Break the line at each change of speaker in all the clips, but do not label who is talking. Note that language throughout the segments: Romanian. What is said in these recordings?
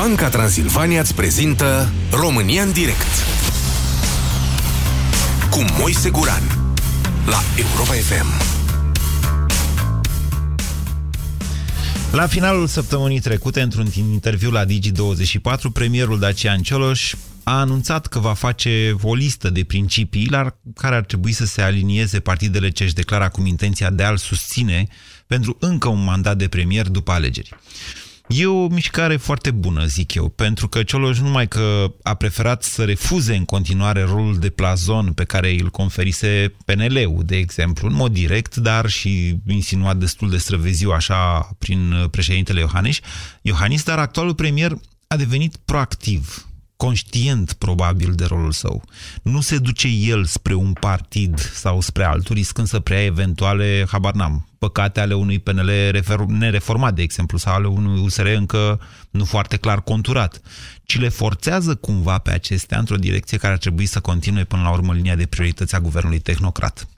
Banca Transilvania îți prezintă România în direct cu Moise Guran la Europa FM.
La finalul săptămânii trecute, într-un interviu la Digi24, premierul Dacian Cioloș a anunțat că va face o listă de principii la care ar trebui să se alinieze partidele ce își declară acum intenția de a-l susține pentru încă un mandat de premier după alegeri. E o mișcare foarte bună, zic eu, pentru că Cioloș numai că a preferat să refuze în continuare rolul de plazon pe care îl conferise PNL-ul, de exemplu, în mod direct, dar și insinuat destul de străveziu așa prin președintele Iohannis, Iohannis, dar actualul premier a devenit proactiv conștient probabil de rolul său. Nu se duce el spre un partid sau spre altul, riscând să preia eventuale, habar n-am, păcate ale unui PNL nereformat, de exemplu, sau ale unui USR încă nu foarte clar conturat, ci le forțează cumva pe acestea într-o direcție care ar trebui să continue până la urmă linia de priorități a guvernului tehnocrat.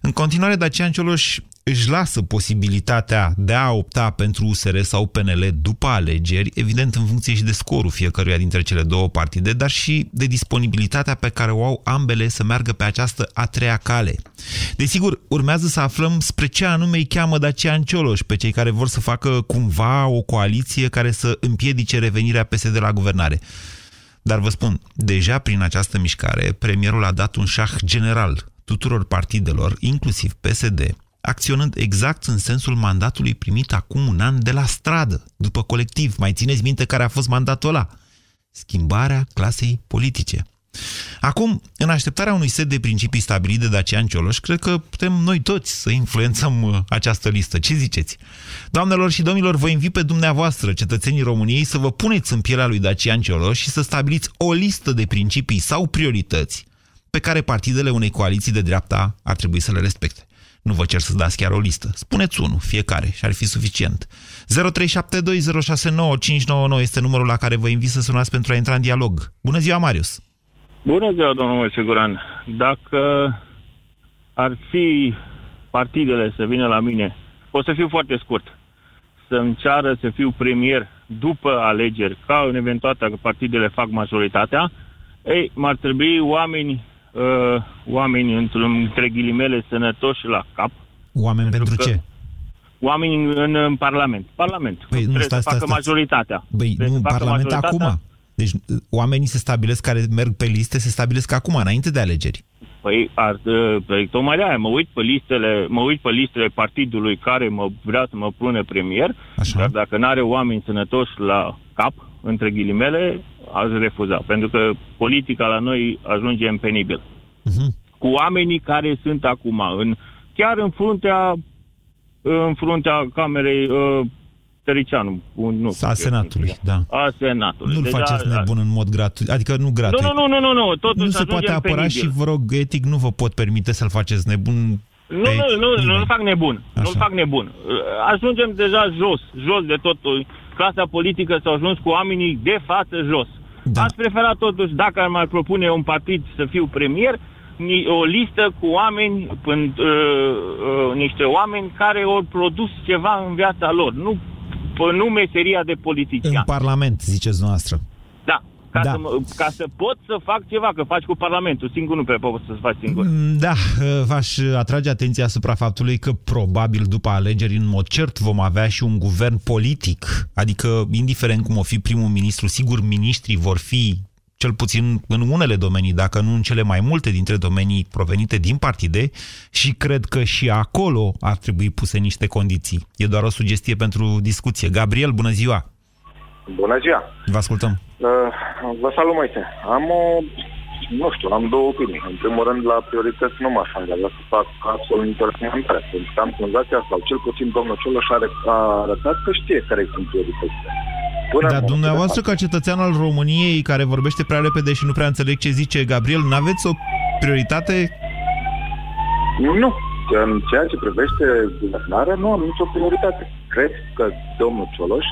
În continuare, Dacian Cioloș își lasă posibilitatea de a opta pentru USR sau PNL după alegeri, evident în funcție și de scorul fiecăruia dintre cele două partide, dar și de disponibilitatea pe care o au ambele să meargă pe această a treia cale. Desigur, urmează să aflăm spre ce anume îi cheamă Dacian Cioloș, pe cei care vor să facă cumva o coaliție care să împiedice revenirea PSD la guvernare. Dar vă spun, deja prin această mișcare, premierul a dat un șah general tuturor partidelor, inclusiv PSD, acționând exact în sensul mandatului primit acum un an de la stradă, după colectiv. Mai țineți minte care a fost mandatul ăla? Schimbarea clasei politice. Acum, în așteptarea unui set de principii stabilite de Dacian Cioloș, cred că putem noi toți să influențăm uh, această listă. Ce ziceți? Doamnelor și domnilor, vă invit pe dumneavoastră, cetățenii României, să vă puneți în pielea lui Dacian Cioloș și să stabiliți o listă de principii sau priorități pe care partidele unei coaliții de dreapta ar trebui să le respecte. Nu vă cer să dați chiar o listă. Spuneți unul, fiecare, și ar fi suficient. 0372069599 este numărul la care vă invit să sunați pentru a intra în dialog. Bună ziua, Marius!
Bună ziua, domnul Siguran! Dacă ar fi partidele să vină la mine, o să fiu foarte scurt, să-mi ceară să fiu premier după alegeri, ca în eventualitatea că partidele fac majoritatea, ei, m-ar trebui oameni uh, oameni, între ghilimele, sănătoși la cap.
Oameni pentru, pentru ce?
Oameni în, în, în Parlament. Parlament. Păi, Trebuie nu, stai, să facă stai, majoritatea.
Băi, nu, Parlament majoritatea. acum. Deci oamenii se stabilesc care merg pe liste, se stabilesc acum, înainte de alegeri.
Păi, ar, păi tocmai de aia, mă uit pe listele, mă uit pe listele partidului care mă vrea să mă pune premier, Așa. dar dacă nu are oameni sănătoși la cap, între ghilimele, aș refuza. Pentru că politica la noi ajunge în penibil. Uh-huh. Cu oamenii care sunt acum, în, chiar în fruntea, în fruntea Camerei uh, Tăricianu. Nu,
a Senatului, da.
A Senatului.
Nu-l faceți nebun în mod gratuit, adică nu gratuit.
Nu, nu, nu, nu, nu. Totuși
nu se poate apăra penibil. și vă rog, etic, nu vă pot permite să-l faceți nebun
nu, nu, nu, nu, nu fac nebun. Nu-l fac nebun. Ajungem deja jos, jos de tot clasa politică s-a ajuns cu oamenii de față jos. Da. Ați preferat totuși, dacă ar mai propune un partid să fiu premier, o listă cu oameni, până, uh, uh, niște oameni care au produs ceva în viața lor, nu, nu meseria de politician.
În Parlament, ziceți noastră.
Da, ca, da. să, ca să pot să fac ceva, că faci cu Parlamentul, singur nu pe poți să faci singur.
Mm, da, v-aș atrage atenția asupra faptului că probabil după alegeri, în mod cert, vom avea și un guvern politic, adică, indiferent cum o fi primul ministru, sigur, ministrii vor fi cel puțin în unele domenii, dacă nu în cele mai multe dintre domenii provenite din partide și cred că și acolo ar trebui puse niște condiții. E doar o sugestie pentru discuție. Gabriel, bună ziua!
Bună ziua!
Vă ascultăm!
Uh, vă salut, Moise. Am o, nu știu, am două opinii. În primul rând, la priorități nu m-aș angaja să fac absolut interesante, pentru că am senzația, sau cel puțin domnul Cioloș a arătat că știe care sunt prioritățile.
Până Dar dumneavoastră, ca cetățean al României, care vorbește prea repede și nu prea înțeleg ce zice Gabriel, nu aveți o prioritate?
Nu. În ceea ce privește guvernarea, nu am nicio prioritate. Cred că domnul Cioloș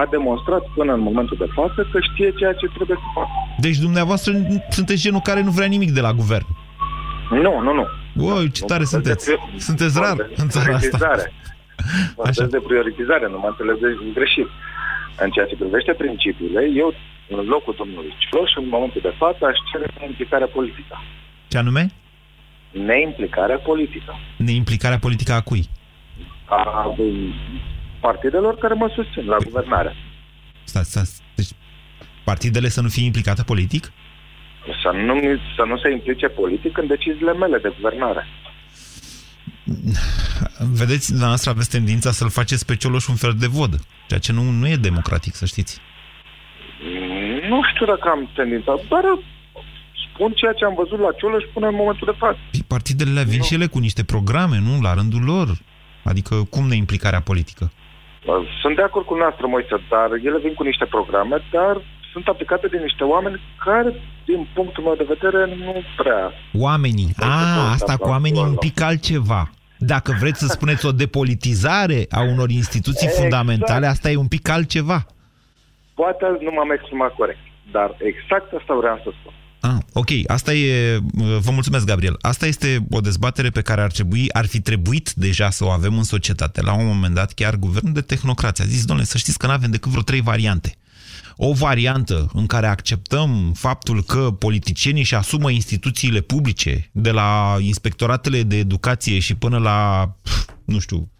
a demonstrat până în momentul de față că știe ceea ce trebuie să facă.
Deci dumneavoastră sunteți genul care nu vrea nimic de la guvern?
Nu, nu, nu.
Oi, ce tare sunteți. Sunteți rar în țara asta.
Vorbesc de prioritizare, nu mă înțelegeți greșit. În ceea ce privește principiile, eu, în locul domnului Cioloș, în momentul de față, aș cere implicarea politică.
Ce anume?
Neimplicarea politică.
Neimplicarea politică a cui?
A partidelor care mă susțin la guvernare.
Stați, stați. Deci, partidele să nu fie implicate politic?
Să nu, să nu se implice politic în deciziile mele de guvernare.
Vedeți, dumneavoastră aveți tendința să-l faceți pe Cioloș un fel de vod, ceea ce nu, nu e democratic, să știți.
Nu știu dacă am tendința, dar spun ceea ce am văzut la Cioloș până în momentul de față.
Păi, partidele vin nu. și ele cu niște programe, nu? La rândul lor. Adică cum ne implicarea politică?
Sunt de acord cu noastră, Moise, dar ele vin cu niște programe, dar sunt aplicate de niște oameni care, din punctul meu de vedere, nu prea...
Oamenii. A, asta cu oamenii e un pic altceva. Dacă vreți să spuneți o depolitizare a unor instituții exact. fundamentale, asta e un pic altceva.
Poate nu m-am exprimat corect, dar exact asta vreau să spun.
Ah, ok, asta e, vă mulțumesc, Gabriel. Asta este o dezbatere pe care ar trebui, ar fi trebuit deja să o avem în societate. La un moment dat, chiar guvernul de tehnocrați a zis, domnule, să știți că nu avem decât vreo trei variante. O variantă în care acceptăm faptul că politicienii își asumă instituțiile publice, de la inspectoratele de educație și până la, nu știu,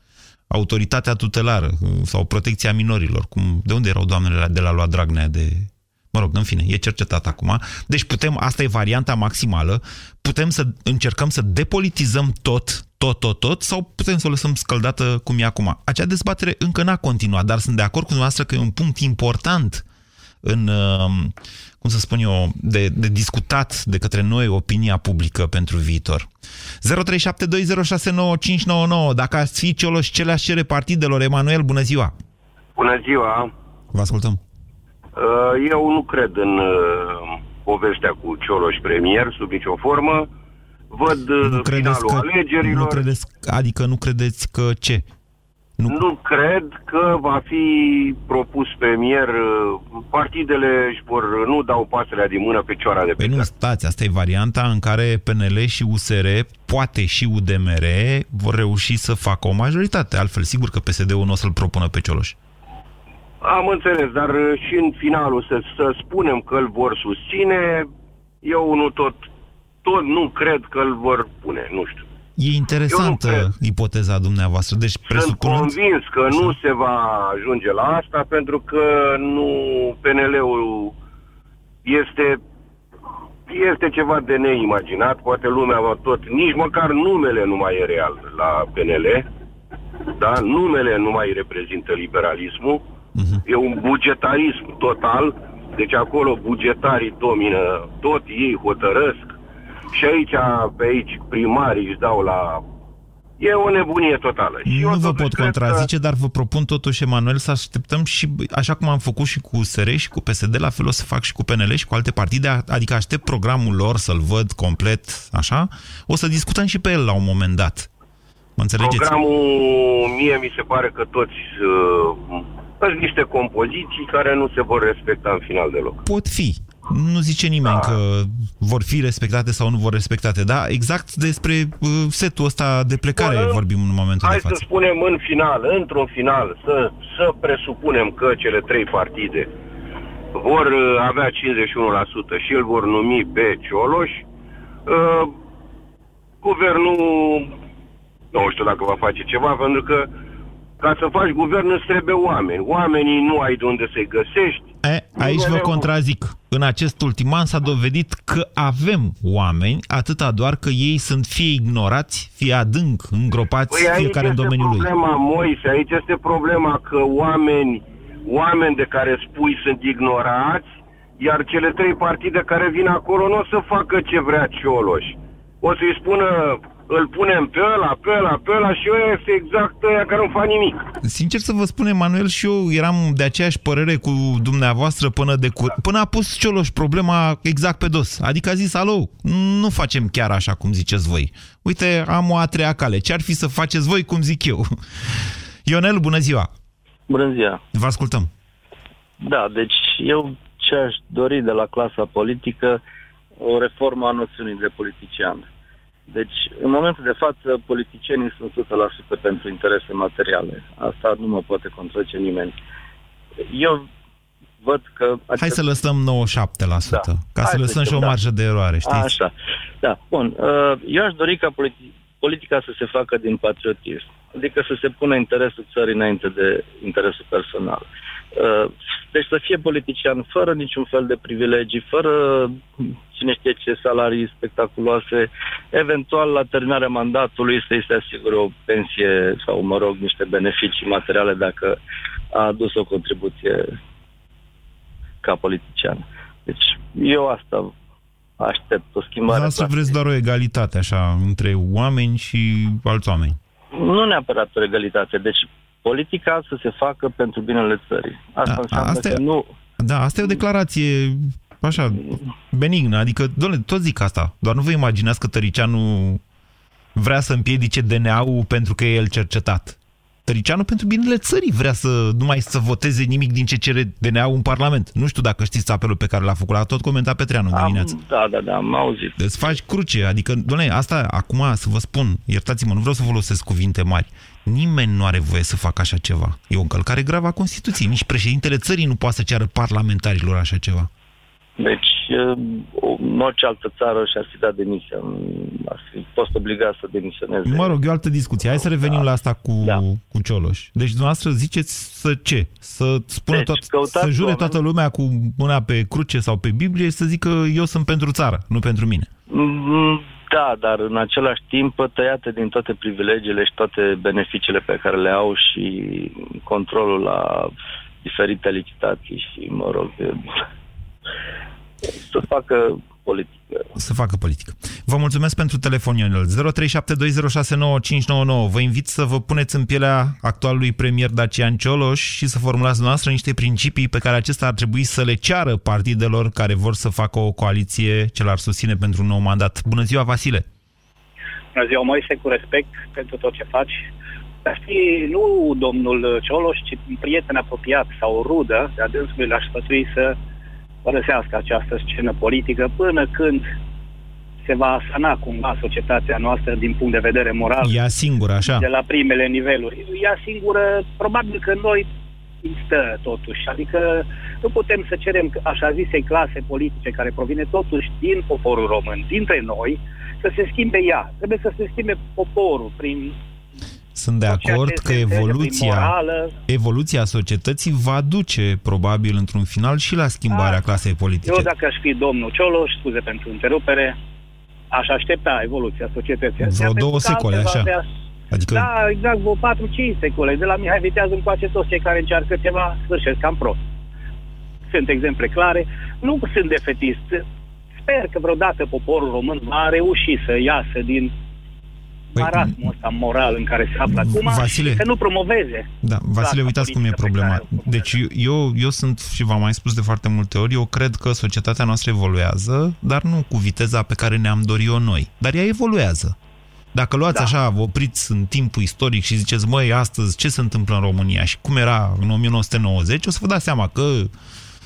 autoritatea tutelară sau protecția minorilor. Cum, de unde erau doamnele de la lua Dragnea de Mă rog, în fine, e cercetat acum. Deci putem, asta e varianta maximală, putem să încercăm să depolitizăm tot, tot, tot, tot, sau putem să o lăsăm scăldată cum e acum. Acea dezbatere încă n-a continuat, dar sunt de acord cu dumneavoastră că e un punct important în, um, cum să spun eu, de, de discutat de către noi opinia publică pentru viitor. 0372069599 Dacă ați fi Cioloș, ce le-aș cere partidelor? Emanuel, bună ziua!
Bună ziua!
Vă ascultăm!
Uh, eu nu cred în uh, povestea cu Cioloș premier, sub nicio formă. Văd uh, nu credeți că, alegerilor.
Nu credeți, adică nu credeți că ce?
Nu... nu cred că va fi propus premier. Partidele își vor, nu dau pasărea din mână pe cioara de pe
Păi nu, stați, asta e varianta în care PNL și USR, poate și UDMR, vor reuși să facă o majoritate. Altfel, sigur că PSD-ul nu o să-l propună pe Cioloș.
Am înțeles, dar uh, și în finalul să, să spunem că îl vor susține, eu nu tot, tot nu cred că îl vor pune, nu știu.
E interesantă ipoteza dumneavoastră. Deci,
Sunt convins că Așa. nu se va ajunge la asta pentru că nu PNL-ul este este ceva de neimaginat, poate lumea va tot, nici măcar numele nu mai e real la PNL, da? numele nu mai reprezintă liberalismul, Uh-huh. E un bugetarism total, deci acolo bugetarii domină tot, ei hotărăsc și aici, pe aici, primarii își dau la... E o nebunie totală.
Și nu vă pot contrazice, că... dar vă propun totuși, Emanuel, să așteptăm și, așa cum am făcut și cu USR și cu PSD, la fel o să fac și cu PNL și cu alte partide, adică aștept programul lor să-l văd complet, așa, o să discutăm și pe el la un moment dat. Mă înțelegeți?
Programul, mie mi se pare că toți uh, sunt niște compoziții care nu se vor respecta în final deloc.
Pot fi. Nu zice nimeni da. că vor fi respectate sau nu vor respectate, da? Exact despre uh, setul ăsta de plecare Bun, vorbim în momentul
de
față.
Hai să spunem în final, într-un final, să, să presupunem că cele trei partide vor uh, avea 51% și îl vor numi pe Cioloș. Uh, guvernul nu știu dacă va face ceva, pentru că ca să faci guvern îți trebuie oameni. Oamenii nu ai de unde să-i găsești.
E, aici vă contrazic. În acest ultim an s-a dovedit că avem oameni, atâta doar că ei sunt fie ignorați, fie adânc îngropați, păi fiecare în domeniul lui.
problema, Moise, aici este problema că oameni, oameni de care spui sunt ignorați, iar cele trei partide care vin acolo nu o să facă ce vrea Cioloș. O să-i spună îl punem pe ăla, pe ăla, pe ăla și ăia este exact ăia care nu fac nimic.
Sincer să vă spun, Emanuel, și eu eram de aceeași părere cu dumneavoastră până, de cur... până a pus Cioloș problema exact pe dos. Adică a zis, alo, nu facem chiar așa cum ziceți voi. Uite, am o a treia cale. Ce ar fi să faceți voi cum zic eu? Ionel, bună ziua!
Bună ziua!
Vă ascultăm!
Da, deci eu ce aș dori de la clasa politică o reformă a noțiunii de politician deci, în momentul de față, politicienii sunt 100% pentru interese materiale. Asta nu mă poate contrace nimeni. eu văd că...
Acest... Hai să lăsăm 97%, da. ca Hai să lăsăm și o da. marjă de eroare, știți?
Așa, da. Bun, uh, eu aș dori ca politi- politica să se facă din patriotism, adică să se pună interesul țării înainte de interesul personal. Uh, deci să fie politician fără niciun fel de privilegii, fără cine știe ce salarii spectaculoase, eventual la terminarea mandatului să-i se asigure o pensie sau, mă rog, niște beneficii materiale dacă a adus o contribuție ca politician. Deci eu asta aștept, o schimbare.
Dar să vreți doar o egalitate așa între oameni și alți oameni.
Nu neapărat o egalitate. Deci politica să se facă pentru binele țării. Asta da, înseamnă asta că e, nu...
Da, asta e o declarație așa, benignă. Adică, doamne, tot zic asta. Doar nu vă imaginați că Tăricianu vrea să împiedice DNA-ul pentru că e el cercetat. Tăricianu pentru binele țării vrea să nu mai să voteze nimic din ce cere DNA-ul în Parlament. Nu știu dacă știți apelul pe care l-a făcut, l-a tot comentat Petreanu în dimineață.
Da, da, da, am auzit.
Îți faci cruce, adică, doamne, asta acum să vă spun, iertați-mă, nu vreau să folosesc cuvinte mari. Nimeni nu are voie să facă așa ceva. E o încălcare gravă a Constituției. Nici președintele țării nu poate să ceară parlamentarilor așa ceva.
Deci, în orice altă țară și-ar fi dat demisia. Ar fi fost obligat să demisioneze.
Mă rog, e o altă discuție. Hai să revenim da. la asta cu, da. cu Cioloș. Deci, dumneavoastră ziceți să ce? Să spună deci, tot, să jure oameni. toată lumea cu mâna pe cruce sau pe Biblie și să zică eu sunt pentru țară, nu pentru mine.
Mm, da, dar în același timp tăiate din toate privilegiile și toate beneficiile pe care le au și controlul la diferite licitații și, mă rog, să facă politică.
Să facă politică. Vă mulțumesc pentru telefon, Ionel. 0372069599. Vă invit să vă puneți în pielea actualului premier Dacian Cioloș și să formulați noastră niște principii pe care acesta ar trebui să le ceară partidelor care vor să facă o coaliție ce l-ar susține pentru un nou mandat. Bună ziua, Vasile!
Bună ziua, Moise, cu respect pentru tot ce faci. Dar știi, nu domnul Cioloș, ci un prieten apropiat sau o rudă de-a dânsului l-aș sfătui să părăsească această scenă politică până când se va asana cumva societatea noastră din punct de vedere moral.
Ea singură, așa?
De la primele niveluri. Ea singură, probabil că noi stă totuși. Adică nu putem să cerem așa zisei clase politice care provine totuși din poporul român, dintre noi, să se schimbe ea. Trebuie să se schimbe poporul prin
sunt de acord că evoluția, evoluția societății va duce, probabil, într-un final și la schimbarea A, ah, clasei politice.
Eu, dacă aș fi domnul Cioloș, scuze pentru întrerupere, aș aștepta evoluția societății.
Vreo două secole, așa. Avea...
Adică... Da, exact, vreo 4-5 secole. De la Mihai Vitează încoace toți cei care încearcă ceva, sfârșesc cam prost. Sunt exemple clare. Nu sunt defetist. Sper că vreodată poporul român va reuși să iasă din păi, marasmul ăsta moral în care se află acum Vasile, să nu promoveze.
Da, Vasile, uitați cum e problema. Deci eu, eu sunt, și v-am mai spus de foarte multe ori, eu cred că societatea noastră evoluează, dar nu cu viteza pe care ne-am dorit-o noi. Dar ea evoluează. Dacă luați da. așa, vă opriți în timpul istoric și ziceți, măi, astăzi ce se întâmplă în România și cum era în 1990, o să vă dați seama că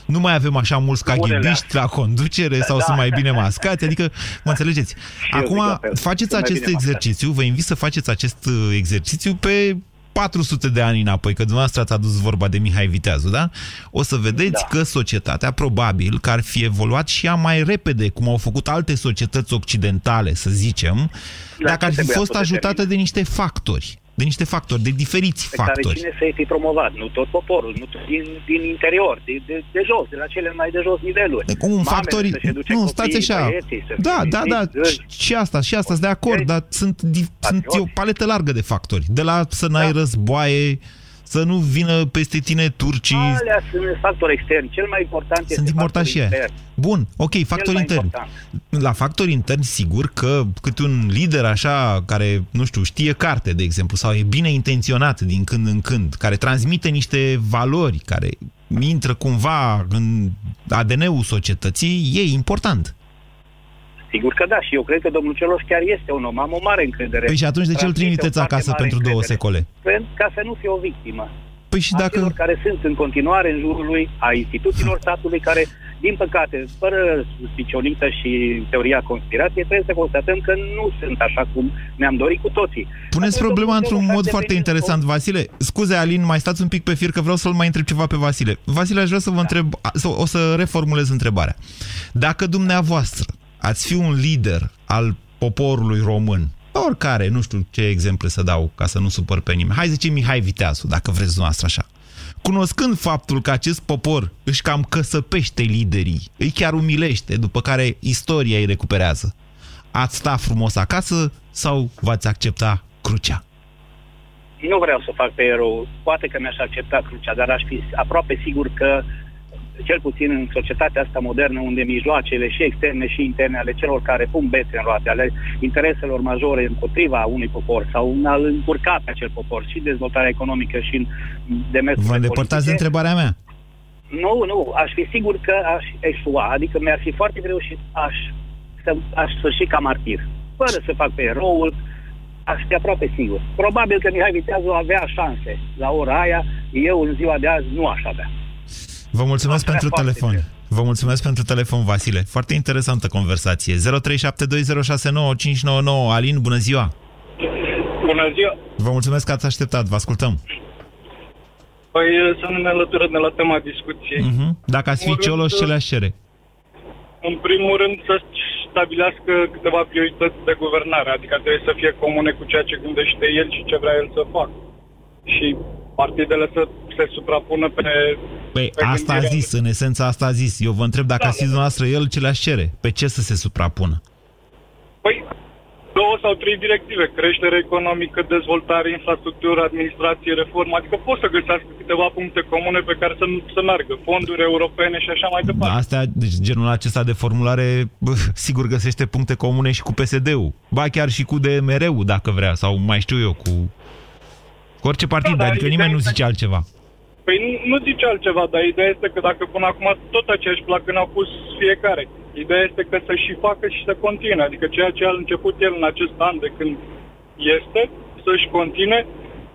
nu mai avem așa mulți caghibiști la conducere sau da. sunt mai bine mascați, adică, mă înțelegeți? Acum, faceți acest exercițiu, vă invit să faceți acest uh, exercițiu pe 400 de ani înapoi, că dumneavoastră ați adus vorba de Mihai Viteazu, da? O să vedeți da. că societatea, probabil, că ar fi evoluat și ea mai repede, cum au făcut alte societăți occidentale, să zicem, La dacă ar fi fost ajutată de niște factori de niște factori, de diferiți
pe
factori.
Care cine să-i fi promovat, nu tot poporul, nu tot din, din interior, de, de, de jos, de la cele mai de jos niveluri. De
cum factorii... Nu, stați așa. Da, da, da, și asta, și asta, sunt de acord, dar sunt, sunt o paletă largă de factori. De la să n-ai da. războaie, să nu vină peste tine turcii.
Alea sunt factori externi. Cel mai important sunt este important și intern.
Bun, ok, factori interni. La factori interni, sigur că câte un lider așa, care, nu știu, știe carte, de exemplu, sau e bine intenționat din când în când, care transmite niște valori, care intră cumva în ADN-ul societății, e important.
Sigur că da, și eu cred că domnul Celoș chiar este un om, am o mare încredere.
Păi și atunci de ce îl trimiteți acasă pentru două secole?
Pentru ca să nu fie o victimă.
Păi și dacă...
care sunt în continuare în jurul lui, a instituțiilor statului care Din păcate, fără spicionită și teoria conspirației, trebuie să constatăm că nu sunt așa cum ne-am dorit cu toții.
Puneți problema într-un mod foarte interesant, Vasile. Scuze, Alin, mai stați un pic pe fir, că vreau să-l mai întreb ceva pe Vasile. Vasile, aș vrea să vă da. întreb, o să reformulez întrebarea. Dacă dumneavoastră ați fi un lider al poporului român, oricare, nu știu ce exemple să dau ca să nu supăr pe nimeni. Hai zice Mihai Viteazu, dacă vreți dumneavoastră așa. Cunoscând faptul că acest popor își cam căsăpește liderii, îi chiar umilește, după care istoria îi recuperează, ați sta frumos acasă sau v-ați accepta crucea?
Nu vreau să fac pe erou. Poate că mi-aș accepta crucea, dar aș fi aproape sigur că cel puțin în societatea asta modernă, unde mijloacele și externe și interne ale celor care pun bețe în roate, ale intereselor majore împotriva unui popor sau în al încurca pe acel popor și dezvoltarea economică și în demersul
Vă îndepărtați de întrebarea mea?
Nu, nu. Aș fi sigur că aș eșua, adică mi-ar fi foarte greu și aș, să, aș sfârși ca martir. Fără să fac pe eroul, aș fi aproape sigur. Probabil că Mihai Viteazu avea șanse la ora aia, eu în ziua de azi nu aș avea.
Vă mulțumesc Asta pentru telefon. Bine. Vă mulțumesc pentru telefon, Vasile. Foarte interesantă conversație. 0372069599. Alin, bună ziua!
Bună ziua!
Vă mulțumesc că ați așteptat. Vă ascultăm.
Păi să nu ne alăturăm de la tema discuției.
Uh-huh. Dacă ați fi Cioloș, ce le-aș cere?
În primul rând să stabilească câteva priorități de guvernare, adică trebuie să fie comune cu ceea ce gândește el și ce vrea el să facă. Și partidele să se suprapună pe...
Păi pe asta a zis, în esența asta a zis. Eu vă întreb dacă da, a zis dumneavoastră el ce le-aș cere. Pe ce să se suprapună?
Păi două sau trei directive. Creștere economică, dezvoltare, infrastructură, administrație, reformă. Adică pot să găsească câteva puncte comune pe care să, să meargă. Fonduri europene și așa mai departe.
Da, astea, deci genul acesta de formulare bă, sigur găsește puncte comune și cu PSD-ul. Ba chiar și cu DMR-ul, dacă vrea, sau mai știu eu, cu cu orice partid, da, adică nimeni nu zice altceva.
Păi nu, nu zice altceva, dar ideea este că dacă până acum tot aceeași placă n-au pus fiecare, ideea este că să și facă și să continue. Adică ceea ce a început el în acest an de când este, să-și continue,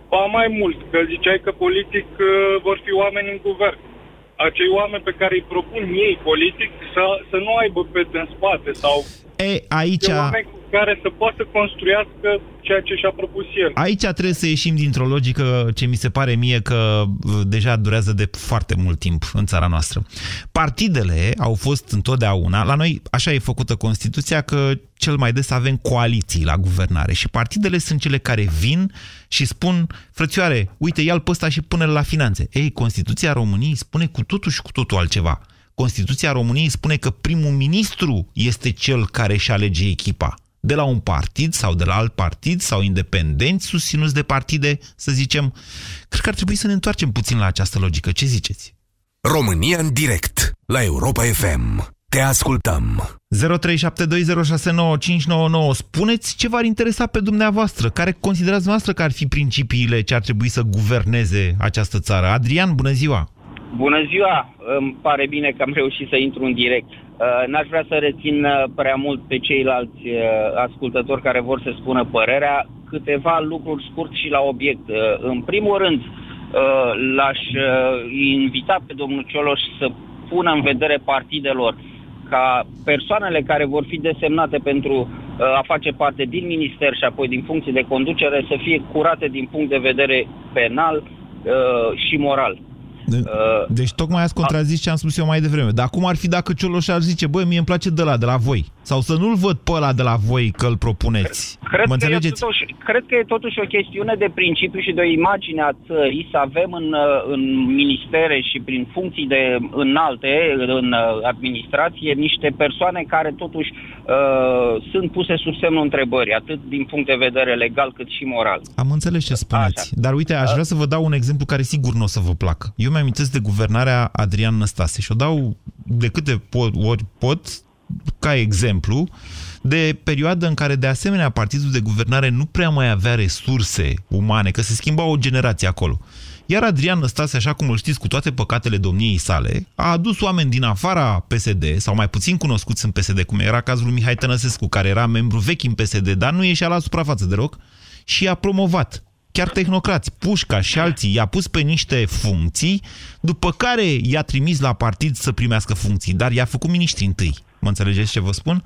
ba mai mult, că ziceai că politic uh, vor fi oameni în guvern. Acei oameni pe care îi propun ei politic să, să nu aibă pe în spate sau...
E, aici...
Oameni cu care să poată construiască ceea ce și-a propus el.
Aici trebuie să ieșim dintr-o logică ce mi se pare mie că uh, deja durează de foarte mult timp în țara noastră. Partidele au fost întotdeauna, la noi așa e făcută Constituția, că cel mai des avem coaliții la guvernare și partidele sunt cele care vin și spun, frățioare, uite, ia-l pe ăsta și pune-l la finanțe. Ei, Constituția României spune cu totul și cu totul altceva. Constituția României spune că primul ministru este cel care își alege echipa de la un partid sau de la alt partid sau independenți susținuți de partide, să zicem. Cred că ar trebui să ne întoarcem puțin la această logică. Ce ziceți?
România în direct, la Europa FM. Te ascultăm.
0372069599. Spuneți ce v-ar interesa pe dumneavoastră. Care considerați noastră că ar fi principiile ce ar trebui să guverneze această țară? Adrian, bună ziua!
Bună ziua! Îmi pare bine că am reușit să intru în direct. Uh, n-aș vrea să rețin uh, prea mult pe ceilalți uh, ascultători care vor să spună părerea. Câteva lucruri scurt și la obiect. În primul rând, l-aș invita pe domnul Cioloș să pună în vedere partidelor ca persoanele care vor fi desemnate pentru a face parte din minister și apoi din funcții de conducere să fie curate din punct de vedere penal și moral.
De, uh, deci tocmai ați contrazis ce am spus eu mai devreme. Dar cum ar fi dacă Cioloș ar zice, băi, mie îmi place de la, de la voi? Sau să nu-l văd pe ăla de la voi că îl propuneți?
Cred, mă că e totuși, cred că e totuși o chestiune de principiu și de o imagine a țării să avem în, în ministere și prin funcții de înalte, în administrație, niște persoane care totuși uh, sunt puse sub semnul întrebării, atât din punct de vedere legal cât și moral.
Am înțeles ce spuneți. Așa. Dar uite, aș vrea să vă dau un exemplu care sigur nu o să vă placă. Eu mi-am de guvernarea Adrian Năstase și o dau de câte ori pot ca exemplu de perioadă în care de asemenea partidul de guvernare nu prea mai avea resurse umane, că se schimba o generație acolo. Iar Adrian Năstase, așa cum îl știți, cu toate păcatele domniei sale, a adus oameni din afara PSD, sau mai puțin cunoscuți în PSD, cum era cazul lui Mihai Tănăsescu, care era membru vechi în PSD, dar nu ieșea la suprafață de rog, și a promovat chiar tehnocrați, Pușca și alții, i-a pus pe niște funcții, după care i-a trimis la partid să primească funcții, dar i-a făcut miniștri întâi. Mă înțelegeți ce vă spun?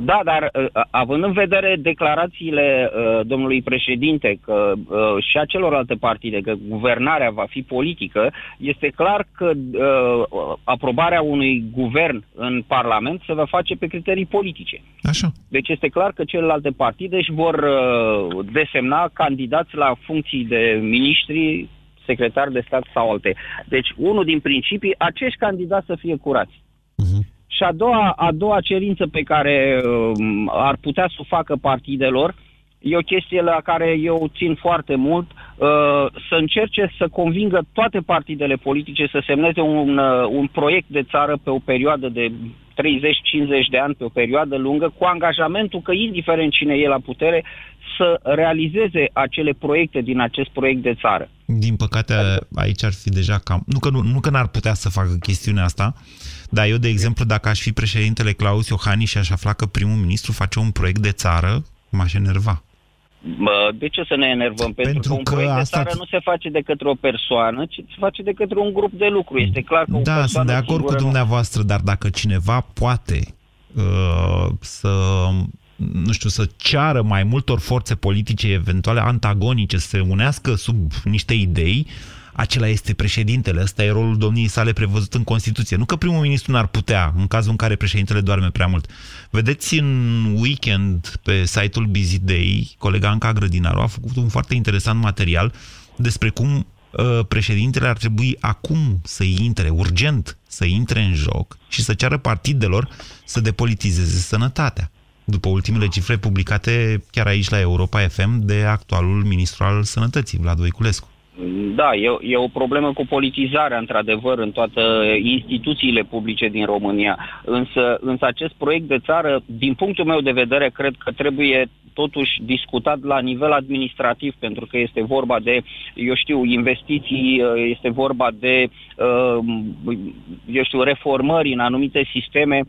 Da, dar uh, având în vedere declarațiile uh, domnului președinte că uh, și a celorlalte partide că guvernarea va fi politică, este clar că uh, aprobarea unui guvern în Parlament se va face pe criterii politice.
Așa.
Deci este clar că celelalte partide își vor uh, desemna candidați la funcții de miniștri, secretar de stat sau alte. Deci, unul din principii, acești candidați să fie curați. Uh-huh. Și a doua, a doua cerință pe care uh, ar putea să o facă partidelor e o chestie la care eu țin foarte mult, uh, să încerce să convingă toate partidele politice să semneze un, uh, un proiect de țară pe o perioadă de 30-50 de ani, pe o perioadă lungă, cu angajamentul că, indiferent cine e la putere, să realizeze acele proiecte din acest proiect de țară.
Din păcate, aici ar fi deja cam... Nu că, nu, nu că n-ar putea să facă chestiunea asta, dar eu, de exemplu, dacă aș fi președintele Claus Iohannis și aș afla că primul ministru face un proiect de țară, m-aș enerva.
De ce să ne enervăm? Pentru, Pentru că un că proiect asta... de țară nu se face de către o persoană, ci se face de către un grup de lucru. Este clar că
Da, sunt de acord cu dumneavoastră, dar dacă cineva poate uh, să nu știu, să ceară mai multor forțe politice eventuale antagonice să se unească sub niște idei, acela este președintele, ăsta e rolul domniei sale prevăzut în Constituție. Nu că primul ministru n-ar putea, în cazul în care președintele doarme prea mult. Vedeți, în weekend, pe site-ul Busy Day, colega Anca Grădinaru a făcut un foarte interesant material despre cum uh, președintele ar trebui acum să intre, urgent, să intre în joc și să ceară partidelor să depolitizeze sănătatea după ultimele cifre publicate chiar aici la Europa FM de actualul ministru al sănătății, Vlad Voiculescu.
Da, e, e o problemă cu politizarea, într-adevăr, în toate instituțiile publice din România. Însă, însă acest proiect de țară, din punctul meu de vedere, cred că trebuie totuși discutat la nivel administrativ, pentru că este vorba de, eu știu, investiții, este vorba de, eu știu, reformări în anumite sisteme,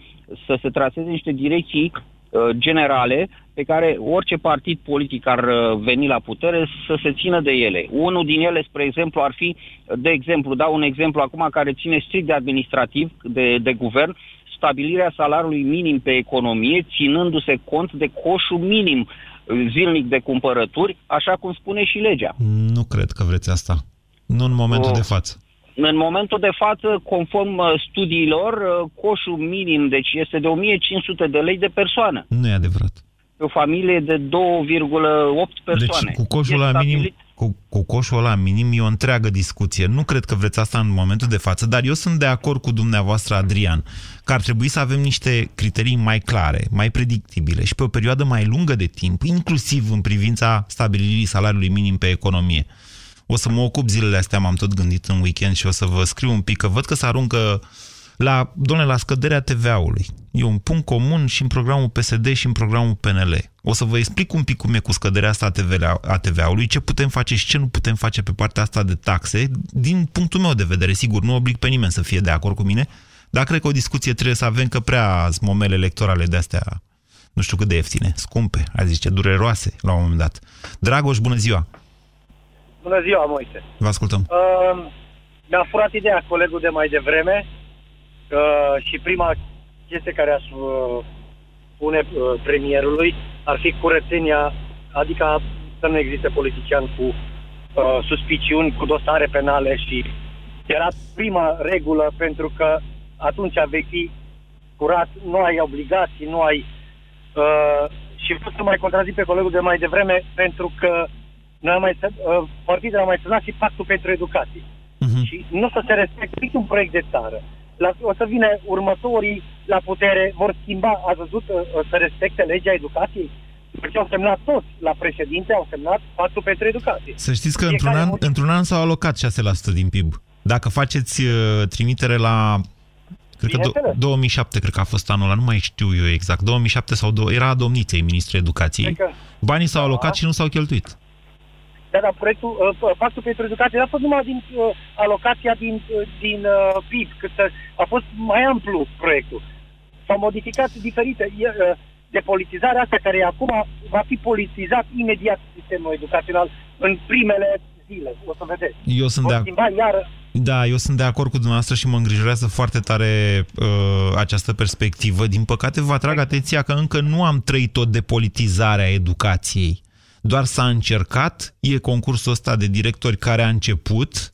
să se traseze niște direcții Uh, generale pe care orice partid politic ar uh, veni la putere să se țină de ele. Unul din ele, spre exemplu, ar fi, de exemplu, dau un exemplu acum care ține strict de administrativ, de, de guvern, stabilirea salariului minim pe economie, ținându-se cont de coșul minim zilnic de cumpărături, așa cum spune și legea.
Nu cred că vreți asta. Nu în momentul o... de față.
În momentul de față, conform uh, studiilor, uh, coșul minim deci este de 1500 de lei de persoană.
Nu e adevărat.
Pe o familie de 2,8 persoane.
Deci cu coșul la minim, cu, cu coșul ăla minim e o întreagă discuție. Nu cred că vreți asta în momentul de față, dar eu sunt de acord cu dumneavoastră, Adrian, că ar trebui să avem niște criterii mai clare, mai predictibile și pe o perioadă mai lungă de timp, inclusiv în privința stabilirii salariului minim pe economie. O să mă ocup zilele astea, m-am tot gândit în weekend și o să vă scriu un pic, că văd că se aruncă la, domnule, la scăderea TVA-ului. E un punct comun și în programul PSD și în programul PNL. O să vă explic un pic cum e cu scăderea asta a TVA-ului, ce putem face și ce nu putem face pe partea asta de taxe, din punctul meu de vedere. Sigur, nu oblig pe nimeni să fie de acord cu mine, dar cred că o discuție trebuie să avem că prea momele electorale de astea, nu știu cât de ieftine, scumpe, a zice, dureroase la un moment dat. Dragoș, bună ziua!
Bună ziua, Moise.
Vă ascultăm.
Uh, mi-a furat ideea colegul de mai devreme uh, și prima chestie care aș uh, pune uh, premierului ar fi curățenia, adică să nu existe politician cu uh, suspiciuni, cu dosare penale și era prima regulă pentru că atunci vei fi curat, nu ai obligații, nu ai... Uh, și vreau să mai contrazic pe colegul de mai devreme pentru că noi am mai, uh, partidele au mai semnat și pactul pentru educație. Uh-huh. Și nu o să se respecte niciun proiect de țară. La, o să vină următorii la putere, vor schimba, a văzut, uh, să respecte legea educației? Deci au semnat toți la președinte, au semnat pactul pentru educație.
Să știți că într-un an, într-un an s-au alocat 6% din PIB. Dacă faceți uh, trimitere la Cred că do- 2007, cred că a fost anul ăla, nu mai știu eu exact. 2007 sau do- era a domniței, ministrul educației. Că... Banii s-au alocat da. și nu s-au cheltuit.
Da, dar proiectul, uh, pactul pentru educație a fost numai din uh, alocația din, uh, din uh, PIB, cât a fost mai amplu proiectul. S-au modificat diferite. Uh, de politizarea asta, care acum va fi politizat imediat sistemul educațional, în primele zile. O să vedeți.
Eu sunt de
iară.
Da, eu sunt de acord cu dumneavoastră și mă îngrijorează foarte tare uh, această perspectivă. Din păcate, vă atrag atenția că încă nu am trăit tot de politizarea educației. Doar s-a încercat, e concursul ăsta de directori care a început,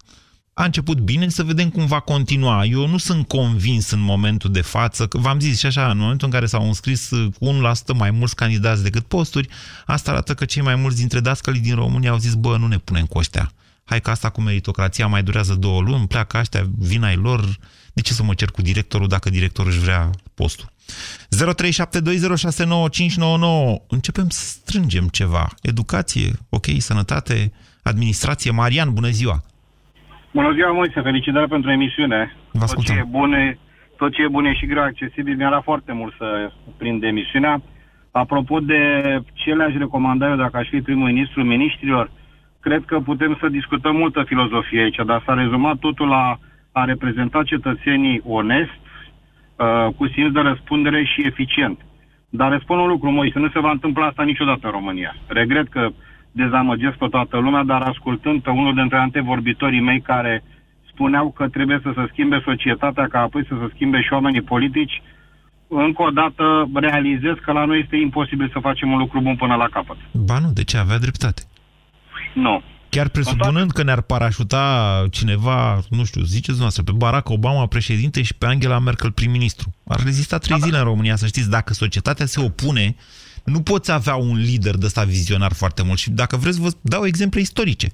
a început bine, să vedem cum va continua. Eu nu sunt convins în momentul de față, că v-am zis și așa, în momentul în care s-au înscris cu 1% mai mulți candidați decât posturi, asta arată că cei mai mulți dintre dascălii din România au zis, bă, nu ne punem cu ăștia. Hai că asta cu meritocrația mai durează două luni, pleacă ăștia, vina ai lor, de ce să mă cer cu directorul dacă directorul își vrea postul? 0372069599. Începem să strângem ceva. Educație, ok, sănătate, administrație. Marian, bună ziua!
Bună ziua, Moise, felicitări pentru emisiune.
Vă
tot ce, e bune, tot ce e bun e și greu accesibil, mi-era foarte mult să prind emisiunea. Apropo de ce le-aș recomanda eu dacă aș fi primul ministru ministrilor, cred că putem să discutăm multă filozofie aici, dar s-a rezumat totul la a reprezenta cetățenii onest, uh, cu simț de răspundere și eficient. Dar răspund un lucru, Moise, nu se va întâmpla asta niciodată în România. Regret că dezamăgesc pe toată lumea, dar ascultând pe unul dintre antevorbitorii mei care spuneau că trebuie să se schimbe societatea, ca apoi să se schimbe și oamenii politici, încă o dată realizez că la noi este imposibil să facem un lucru bun până la capăt.
Ba nu, de ce? Avea dreptate.
Nu.
Chiar presupunând că ne-ar parașuta cineva, nu știu, ziceți dumneavoastră, pe Barack Obama președinte și pe Angela Merkel prim-ministru. Ar rezista trei da, zile în România, să știți, dacă societatea se opune nu poți avea un lider de ăsta vizionar foarte mult. Și dacă vreți, vă dau exemple istorice.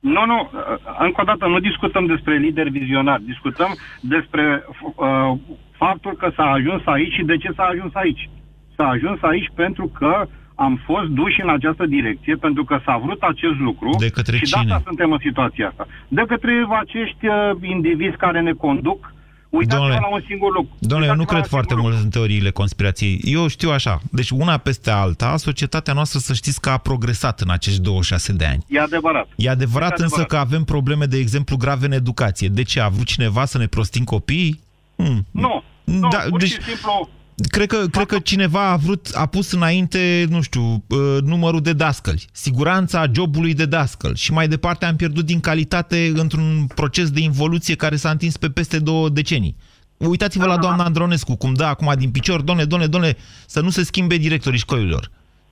Nu, nu, încă o dată, nu discutăm despre lider vizionar, discutăm despre uh, faptul că s-a ajuns aici și de ce s-a ajuns aici. S-a ajuns aici pentru că am fost duși în această direcție, pentru că s-a vrut acest lucru
de către
și
cine?
de asta suntem în situația asta. De către acești uh, indivizi care ne conduc Uitați-vă la un singur lucru.
Domnule, eu nu cred foarte mult în teoriile conspirației. Eu știu așa. Deci una peste alta, societatea noastră să știți că a progresat în acești 26 de ani.
E adevărat.
E adevărat
este
însă
adevărat.
că avem probleme, de exemplu, grave în educație. De ce? A vrut cineva să ne prostim copiii?
Hmm. Nu. Nu,
da,
pur
deci,
și simplu
Cred că, cred că cineva a vrut, a pus înainte, nu știu, uh, numărul de dascăli, siguranța jobului de dascăl și mai departe am pierdut din calitate într-un proces de involuție care s-a întins pe peste două decenii. Uitați-vă la doamna Andronescu, cum dă acum din picior, doamne, doamne, doamne, să nu se schimbe directorii școlilor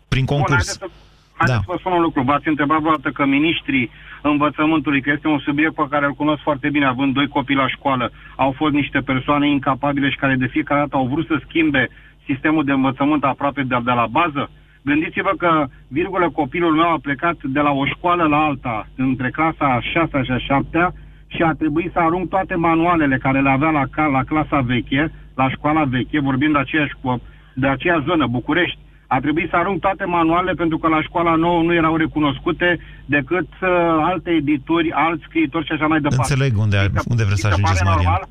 prin concurs.
Bun, haideți să, haideți da. să vă spun un lucru. V-ați întrebat vreodată că ministrii învățământului, că este un subiect pe care îl cunosc foarte bine, având doi copii la școală, au fost niște persoane incapabile și care de fiecare dată au vrut să schimbe sistemul de învățământ aproape de, de la bază? Gândiți-vă că, virgulă, copilul meu a plecat de la o școală la alta, între clasa a 6 și a 7 și a trebuit să arunc toate manualele care le avea la, la clasa veche, la școala veche, vorbind de aceeași, de aceea zonă, București, a trebuit să arunc toate manualele pentru că la școala nouă nu erau recunoscute decât uh, alte edituri, alți scriitori și așa mai departe.
Înțeleg unde,
Adică,
unde vreți să ajungeți, Marian.
Normal?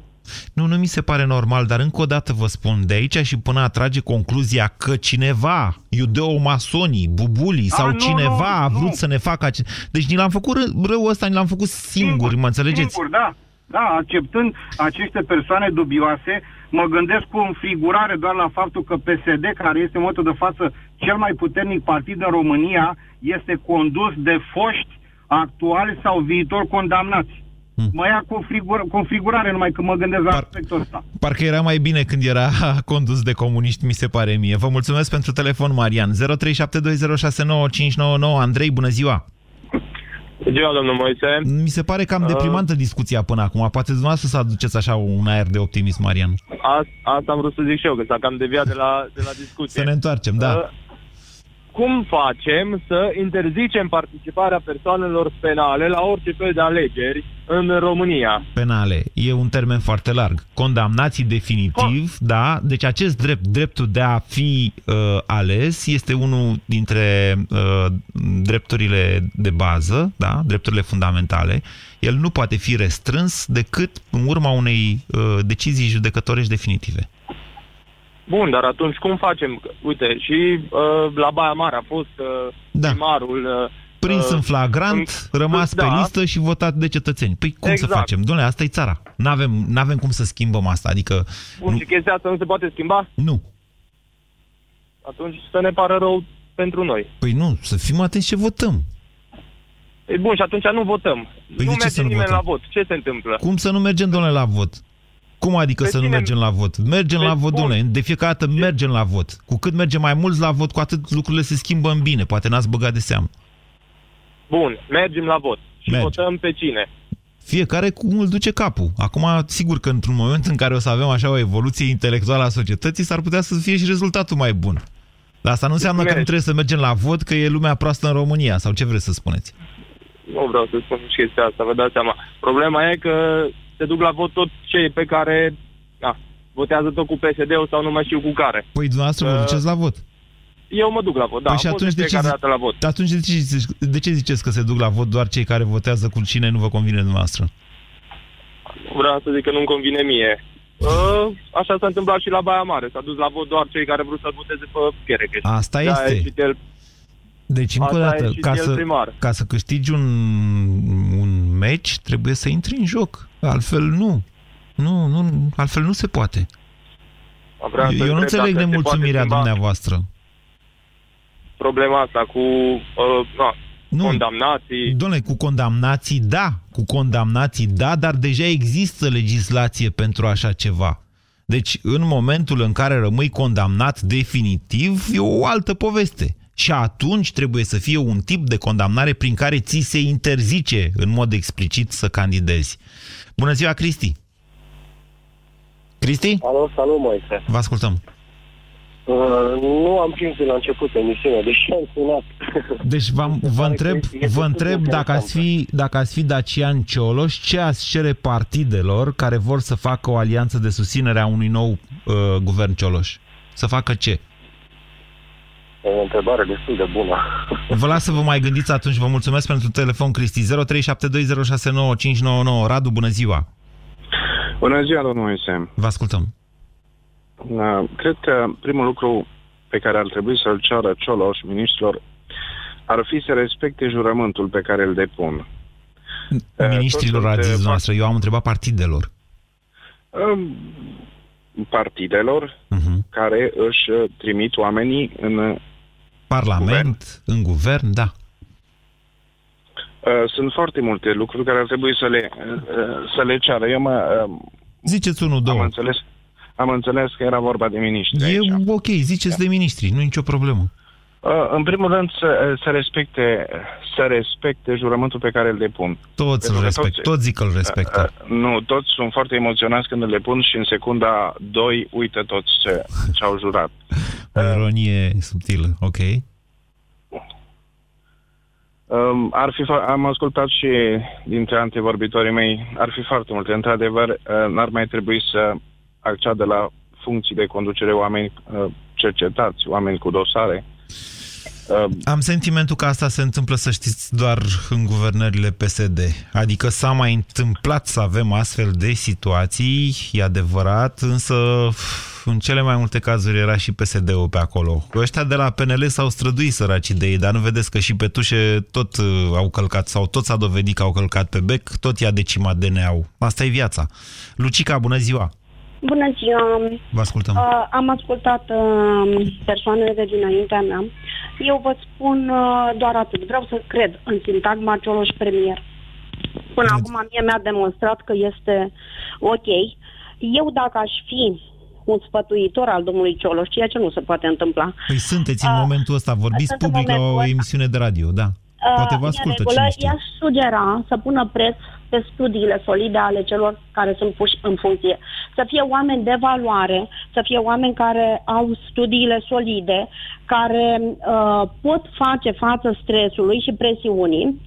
Nu, nu mi se pare normal, dar încă o dată vă spun, de aici și până a trage concluzia că cineva, iudeo-masonii, bubulii sau
nu,
cineva
nu,
a vrut
nu.
să ne facă... Ace... Deci ni l-am făcut rău ăsta, ni l-am făcut singuri,
Singur,
mă înțelegeți?
Singur, da. Da, acceptând aceste persoane dubioase, mă gândesc cu înfrigurare doar la faptul că PSD, care este în momentul de față cel mai puternic partid în România, este condus de foști actuali sau viitori condamnați. Hmm. Mă ia cu, frigur, cu înfrigurare numai că mă gândesc la
Par-
aspectul ăsta.
Parcă era mai bine când era condus de comuniști, mi se pare mie. Vă mulțumesc pentru telefon, Marian. 0372069599. Andrei, bună ziua!
Ziua, domnul Moise.
Mi se pare cam
Uh.
deprimantă discuția până acum. Poate dumneavoastră să aduceți așa un aer de optimism, Marian.
A, asta am vrut să zic și eu, că s-a cam deviat de la, de la discuție.
Să ne întoarcem, da.
Uh, cum facem să interzicem participarea persoanelor penale la orice fel de alegeri în România?
penale. E un termen foarte larg. Condamnații definitiv, da. Deci acest drept, dreptul de a fi uh, ales, este unul dintre uh, drepturile de bază, da, drepturile fundamentale. El nu poate fi restrâns decât în urma unei uh, decizii judecătorești definitive.
Bun, dar atunci cum facem? Uite, și uh, la Baia Mare a fost uh,
Da.
primarul... Uh,
Prins
uh,
în flagrant,
în-
rămas pe
da.
listă și votat de cetățeni. Păi cum să
Exact.
facem? Dom'le, asta e țara. N-avem, n-avem cum să schimbăm asta. Adică,
Bun,
nu,
și chestia asta nu se poate schimba?
nu.
Atunci să ne pară rău pentru noi.
Păi nu, să fim atenți ce votăm.
E bun, și atunci nu votăm.
Păi
nu
de ce
merge
să nu
nimeni
votăm?
la vot. Ce se întâmplă?
Cum să nu mergem, domnule, la vot? Cum adică
Pe
să nu
cine-
mergem la vot? Mergem
Pe
la vot,
bun.
domnule. De fiecare dată mergem la vot. Cu cât mergem mai mulți la vot, cu atât lucrurile se schimbă în bine. Poate n-ați băgat de seamă.
Bun, mergem la vot. Și
Mergem.
votăm pe cine?
Fiecare cum îl duce capul. Acum, sigur că într-un moment în care o să avem așa o evoluție intelectuală a societății, s-ar putea să fie și rezultatul mai bun. Dar asta nu înseamnă că nu
Mergi.
trebuie să mergem la vot, că e lumea proastă în România, sau ce vreți să spuneți?
Nu vreau să spun nici chestia asta, vă dați seama. Problema e că se duc la vot tot cei pe care a, votează tot cu PSD-ul sau nu mai știu cu care.
Păi dumneavoastră vă
Uh,
duceți la vot.
Eu mă duc la vot, da,
păi și
am fost
atunci de ce,
fiecare
zi-
dată la vot.
atunci de ce, ziceți, de ce ziceți că se duc la vot doar cei care votează cu cine nu vă convine dumneavoastră?
Vreau să zic că nu-mi convine mie. Uh, așa s-a întâmplat și la Baia Mare. S-a dus la vot doar cei care vreau să voteze pe Cherecheș.
Asta
De-aia
este.
a ieșit el
Deci, încă o
Asta
dată,
e și
ca
el
să,
primar.
ca să câștigi un, un meci, trebuie să intri în joc. Altfel nu. Nu, nu, altfel nu se poate.
Vreau să
Eu nu
întreb
înțeleg
dacă se
nemulțumirea
poate schimba
dumneavoastră.
Problema asta cu uh, na,
Nu.
condamnații.
Domnule, cu condamnații, da. Cu condamnații, da, dar deja există legislație pentru așa ceva. Deci, în momentul în care rămâi condamnat definitiv, e o altă poveste. Și atunci trebuie să fie un tip de condamnare prin care ți se interzice în mod explicit să candidezi. Bună ziua, Cristi! Cristi?
Alo, salut, Moise.
Vă ascultăm.
Uh, nu am prins de la început emisiunea, deși am sunat.
Deci v-am, vă întreb, vă întreb dacă ați, fi, dacă ați fi Dacian Cioloș, ce ați cere partidelor care vor să facă o alianță de susținere a unui nou uh, guvern Cioloș? Să facă ce?
E o întrebare destul de bună.
Vă las să vă mai gândiți atunci. Vă mulțumesc pentru telefon, Cristi. 0372069599. Radu, bună ziua!
Bună ziua, domnul Moise.
Vă ascultăm.
Uh, Cred că primul lucru pe care ar trebui să-l ceară Cioloș ministrilor ar fi să respecte jurământul pe care îl depun.
Ministrilor
toți
ați zis
sunt,
noastră. Eu am întrebat partidelor.
Um, partidelor
uh-huh.
care își uh, trimit oamenii în uh,
Parlament, în guvern, da.
Uh, sunt foarte multe lucruri care ar trebui să le, uh, să le ceară. Eu mă, uh,
Ziceți unul, două.
am înțeles, am înțeles că era vorba de miniștri.
E
aici.
ok, ziceți de ministri, nu e nicio problemă.
Uh, În primul rând să, să, respecte, să respecte jurământul pe care îl depun.
Toți îl
Pentru că
respect,
toți-
toți zic că îl respectă.
Uh, Nu, toți sunt foarte emoționați când îl depun și în secunda 2 uită toți ce, ce au jurat.
O ironie subtilă, ok.
Um, ar fi, fa- am ascultat și dintre antevorbitorii mei, ar fi foarte multe. Într-adevăr, uh, n-ar mai trebui să acceadă la funcții de conducere oameni uh, cercetați, oameni cu dosare. Uh,
Am sentimentul că asta se întâmplă, să știți, doar în guvernările PSD. Adică s-a mai întâmplat să avem astfel de situații, e adevărat, însă în cele mai multe cazuri era și PSD-ul pe acolo. Ăștia de la PNL s-au străduit săraci de ei, dar nu vedeți că și pe tușe tot uh, au călcat, sau tot s-a dovedit că au călcat pe bec, tot i-a decimat DNA-ul. Asta e viața. Lucica, bună ziua!
Bună ziua!
Vă ascultăm.
Uh, am ascultat uh, persoanele de dinaintea mea. Eu vă spun uh, doar atât. Vreau să cred în sintagma Cioloș premier. Până acum mie mi-a demonstrat că este ok. Eu dacă aș fi un sfătuitor al domnului Cioloș, ceea ce nu se poate întâmpla.
Păi sunteți în momentul ăsta, vorbiți
sunt în
public la o
momentul ăsta.
emisiune de radio, da. Poate vă
Uh,
ascultă,
în regulă,
cine știe.
i-aș sugera să pună preț pe studiile solide ale celor care sunt puși în funcție. Să fie oameni de valoare, să fie oameni care au studiile solide, care uh, pot face față stresului și presiunii.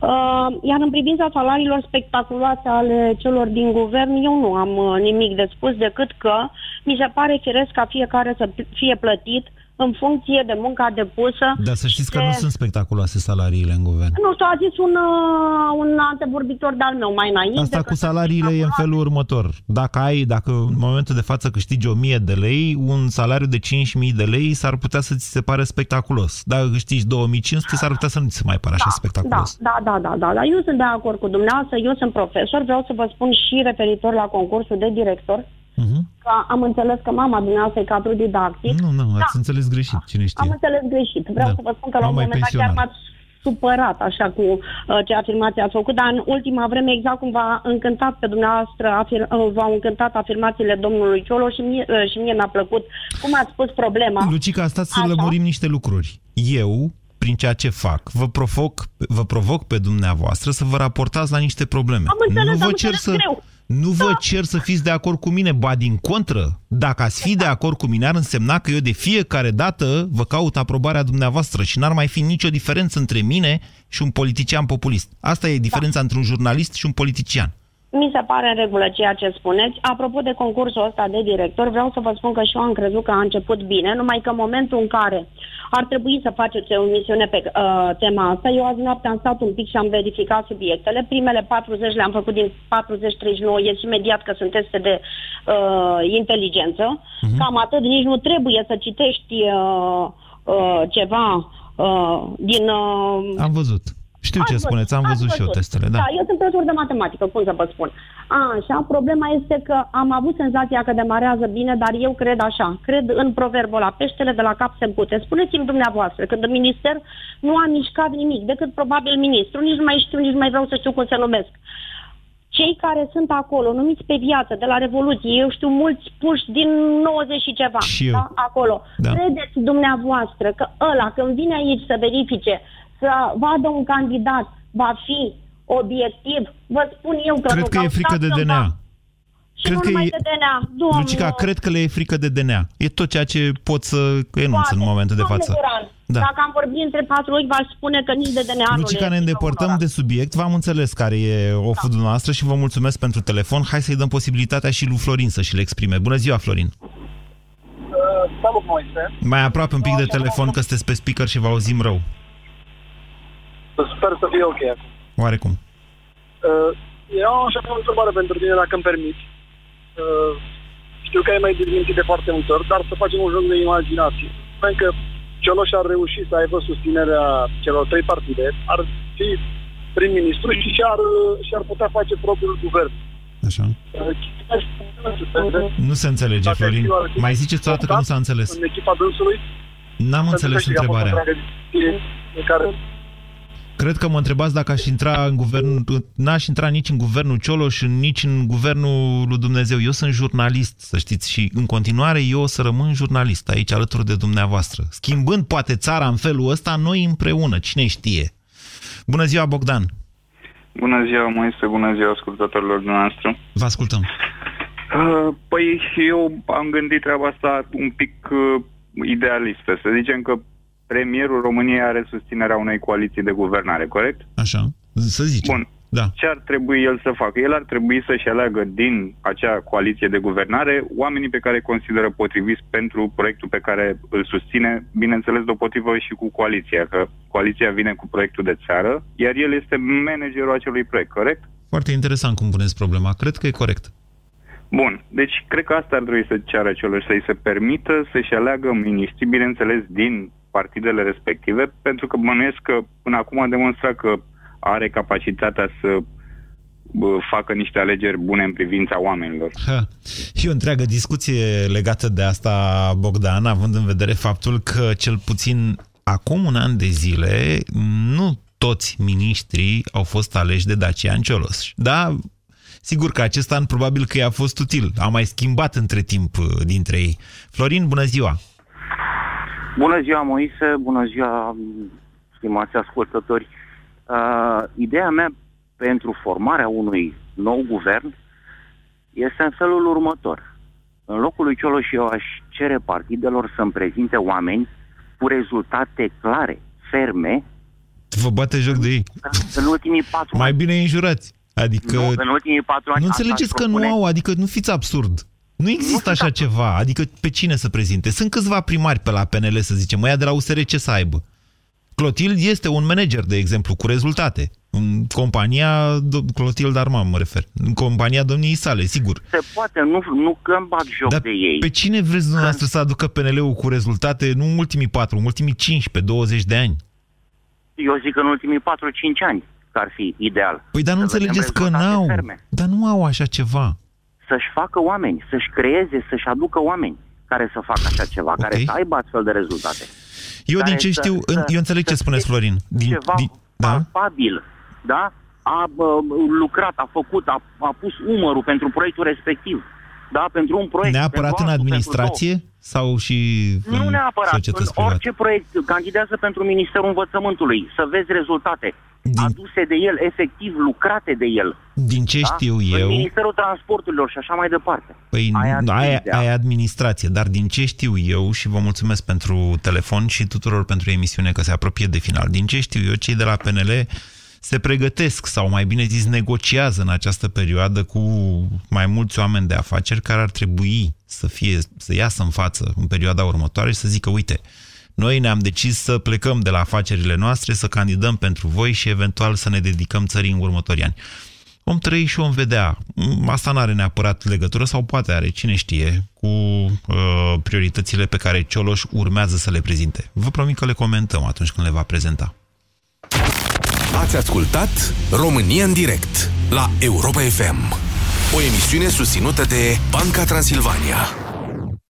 Uh, iar în privința salariilor spectaculoase ale celor din guvern, eu nu am uh, nimic de spus decât că mi se pare firesc ca fiecare să fie plătit în funcție de munca depusă.
Dar să știți că
de-
nu sunt spectaculoase salariile în guvern.
nu știu, a zis un, uh, un antevorbitor de-al meu mai înainte.
Asta
că
cu salariile e în felul următor. Dacă ai, dacă în momentul de față câștigi 1000 de lei, un salariu de 5000 de lei s-ar putea să ți se pare spectaculos. Dacă câștigi 2500, s-ar putea să nu ți se mai pare așa
Da,
spectaculos.
da, da, da, da, da. Eu sunt de acord cu dumneavoastră, eu sunt profesor, vreau să vă spun și referitor la concursul de director,
Mhm.
că am înțeles că mama dumneavoastră e cadru didactic.
Nu, nu,
Da.
ați înțeles greșit, cine
Am
știe.
înțeles greșit. Vreau
Da.
să vă spun că la un
Numai
moment dat chiar
pensionar.
m-ați supărat așa cu uh, ce afirmație ați făcut, dar în ultima vreme exact cum v-a încântat pe dumneavoastră, afir, uh, v-au încântat afirmațiile domnului Ciolo și mie, uh, și mie mi-a plăcut cum ați spus problema.
Lucica, stați să lămurim niște lucruri. Eu, prin ceea ce fac, vă provoc, vă provoc pe dumneavoastră să vă raportați la niște probleme.
Am înțeles,
nu vă
am
cer
înțeles
să...
greu.
Nu vă cer să fiți de acord cu mine, ba din contră. Dacă ați fi de acord cu mine, ar însemna că eu de fiecare dată vă caut aprobarea dumneavoastră și n-ar mai fi nicio diferență între mine și un politician populist. Asta e diferența între un jurnalist și un politician.
Mi se pare în regulă ceea ce spuneți. Apropo de concursul ăsta de director, vreau să vă spun că și eu am crezut că a început bine, numai că în momentul în care ar trebui să faceți o emisiune pe uh, tema asta, eu azi noapte am stat un pic și am verificat subiectele. Primele 40 le-am făcut din 40-39, ies imediat că sunt teste de uh, inteligență. Uh-huh. Cam atât, nici nu trebuie să citești uh, uh, ceva uh, din... Uh,
Am văzut. Știu ce
Ați
spuneți, am
ați
văzut și eu testele, da.
Da, eu sunt profesor de matematică, cum să vă spun. A, așa, problema este că am avut senzația că demarează bine, dar eu cred așa. Cred în proverbul la peștele de la cap se împute. Spuneți-mi dumneavoastră, când în minister nu a mișcat nimic, decât probabil ministru, nici nu mai știu, nici nu mai vreau să știu cum se numesc. Cei care sunt acolo, numiți pe viață, de la Revoluție, eu știu mulți puși din 90 și ceva,
Și eu.
Da, acolo.
Da.
Credeți dumneavoastră că ăla, când vine aici să verifice, să vadă un candidat, va fi obiectiv, vă spun eu că
Cred
nu,
că e
au
frică
stat
de
cândva.
DNA.
Și
Cred
nu
că
numai
e-
de DNA, domnul,
Lucica, cred că le e frică de DNA. E tot ceea ce pot să enunț în momentul de
domnul
față.
Guran,
Da.
Dacă am vorbit între patru ochi, v-aș spune că nici de DNA nu
Lucica,
le
ne
e
îndepărtăm
frică
de subiect. V-am înțeles care e oful dumneavoastră și vă mulțumesc pentru telefon. Hai să-i dăm posibilitatea și lui Florin să și le exprime. Bună ziua, Florin!
Uh, salut, Moise.
Mai aproape un pic de telefon, că sunteți pe speaker și vă auzim rău.
Sper să fie ok acum.
Oarecum.
Uh, eu am așa o întrebare pentru tine, dacă îmi permiți. Uh, știu că ai mai dezmintit de foarte multe ori, dar să facem un joc de imaginație. Spune că Cioloș ar reuși să aibă susținerea celor trei partide, ar fi prim-ministru și și-ar, și-ar putea face propriul guvern.
Așa.
Uh,
Nu se înțelege, Florin. Mai ziceți o dată că nu s-a înțeles.
În echipa dânsului?
N-am înțeles
Pentru că știi că a fost o
întrebarea.
întreagă discuție în care
Cred că mă întrebați dacă aș intra în guvern, n-aș intra nici în guvernul Cioloș, nici în guvernul lui Dumnezeu. Eu sunt jurnalist, să știți, și în continuare eu o să rămân jurnalist aici alături de dumneavoastră. Schimbând poate țara în felul ăsta, noi împreună, cine știe. Bună ziua, Bogdan!
Bună ziua, Moise, bună ziua ascultătorilor noastre.
Vă ascultăm.
Uh, Păi eu am gândit treaba asta un pic uh, idealistă. Să zicem că premierul României are susținerea unei coaliții de guvernare, corect?
Așa, să zicem.
Bun.
Da.
Ce ar trebui el să facă? El ar trebui să-și aleagă din acea coaliție de guvernare oamenii pe care îi consideră potriviți pentru proiectul pe care îl susține, bineînțeles deopotrivă și cu coaliția, că coaliția vine cu proiectul de țară, iar el este managerul acelui proiect, corect?
Foarte interesant cum puneți problema. Cred că e corect.
Bun, deci cred că asta ar trebui să ceară celor să-i se permită să-și aleagă miniștri, bineînțeles, din partidele respective, pentru că bănuiesc că până acum a demonstrat că are capacitatea să bă, facă niște alegeri bune în privința oamenilor.
Ha. Și o întreagă discuție legată de asta, Bogdan, având în vedere faptul că cel puțin acum un an de zile nu toți miniștrii au fost aleși de Dacian Cioloș. Da, sigur că acest an probabil că i-a fost util. A mai schimbat între timp uh, dintre ei. Florin, bună ziua!
Bună ziua, Moise, bună ziua, stimați ascultători. Uh, ideea mea pentru formarea unui nou guvern este în felul următor. În locul lui Cioloș eu aș cere partidelor să-mi prezinte oameni cu rezultate clare, ferme,
Vă bate joc de ei.
în ultimii patru
Mai bine îi înjurați. Adică...
Nu, în ultimii patru ani
Nu
asta
înțelegeți
aș
că nu
propune.
au, adică nu fiți absurd. Nu există așa ceva, adică pe cine să prezinte? Sunt câțiva primari pe la PNL, să zicem, ăia de la USR ce să aibă? Clotilde este un manager, de exemplu, cu rezultate. În compania, do- Clotilde Arman mă refer, în compania domniei sale, sigur.
Se poate, nu, nu că îmi bag joc
Dar
de ei.
pe cine vreți dumneavoastră să aducă PNL-ul cu rezultate, nu în ultimii 4, în ultimii 15, 20 de ani?
Eu zic că în ultimii 4-5 ani că ar fi ideal.
Păi dar nu
Să vedem
înțelegeți că
rezultate
n-au.
ferme.
Dar nu au așa ceva.
Să-și facă oameni, să-și creeze, să-și aducă oameni care să facă așa ceva, care să aibă astfel de rezultate.
Eu din ce știu, să, eu înțeleg ce spuneți, Florin. Din,
ceva
din, da?
palpabil, da? A bă, lucrat, a făcut, a, a pus umărul pentru proiectul respectiv. Da, pentru un proiect.
Neapărat în administrație sau și
Nu
în
neapărat, în
societăți
orice proiect candidează pentru Ministerul Învățământului, să vezi rezultate din... aduse de el, efectiv lucrate de el.
Din ce
da?
știu
În
eu...
Ministerul Transporturilor și așa mai departe.
Păi
Aia
aia, aia,
admisia.
aia administrație, dar din ce știu eu și vă mulțumesc pentru telefon și tuturor pentru emisiune că se apropie de final. Din ce știu eu, cei de la PNL se pregătesc sau mai bine zis negociază în această perioadă cu mai mulți oameni de afaceri care ar trebui să fie să iasă în față în perioada următoare și să zică uite, noi ne-am decis să plecăm de la afacerile noastre, să candidăm pentru voi și eventual să ne dedicăm țării în următorii ani. Om trăi și om vedea. Mm, Asta nu are neapărat legătură sau poate are, cine știe, cu uh, prioritățile pe care Cioloș urmează să le prezinte. Vă promit că le comentăm atunci când le va prezenta.
Ați ascultat România în direct la Europa FM, o emisiune susținută de Banca Transilvania.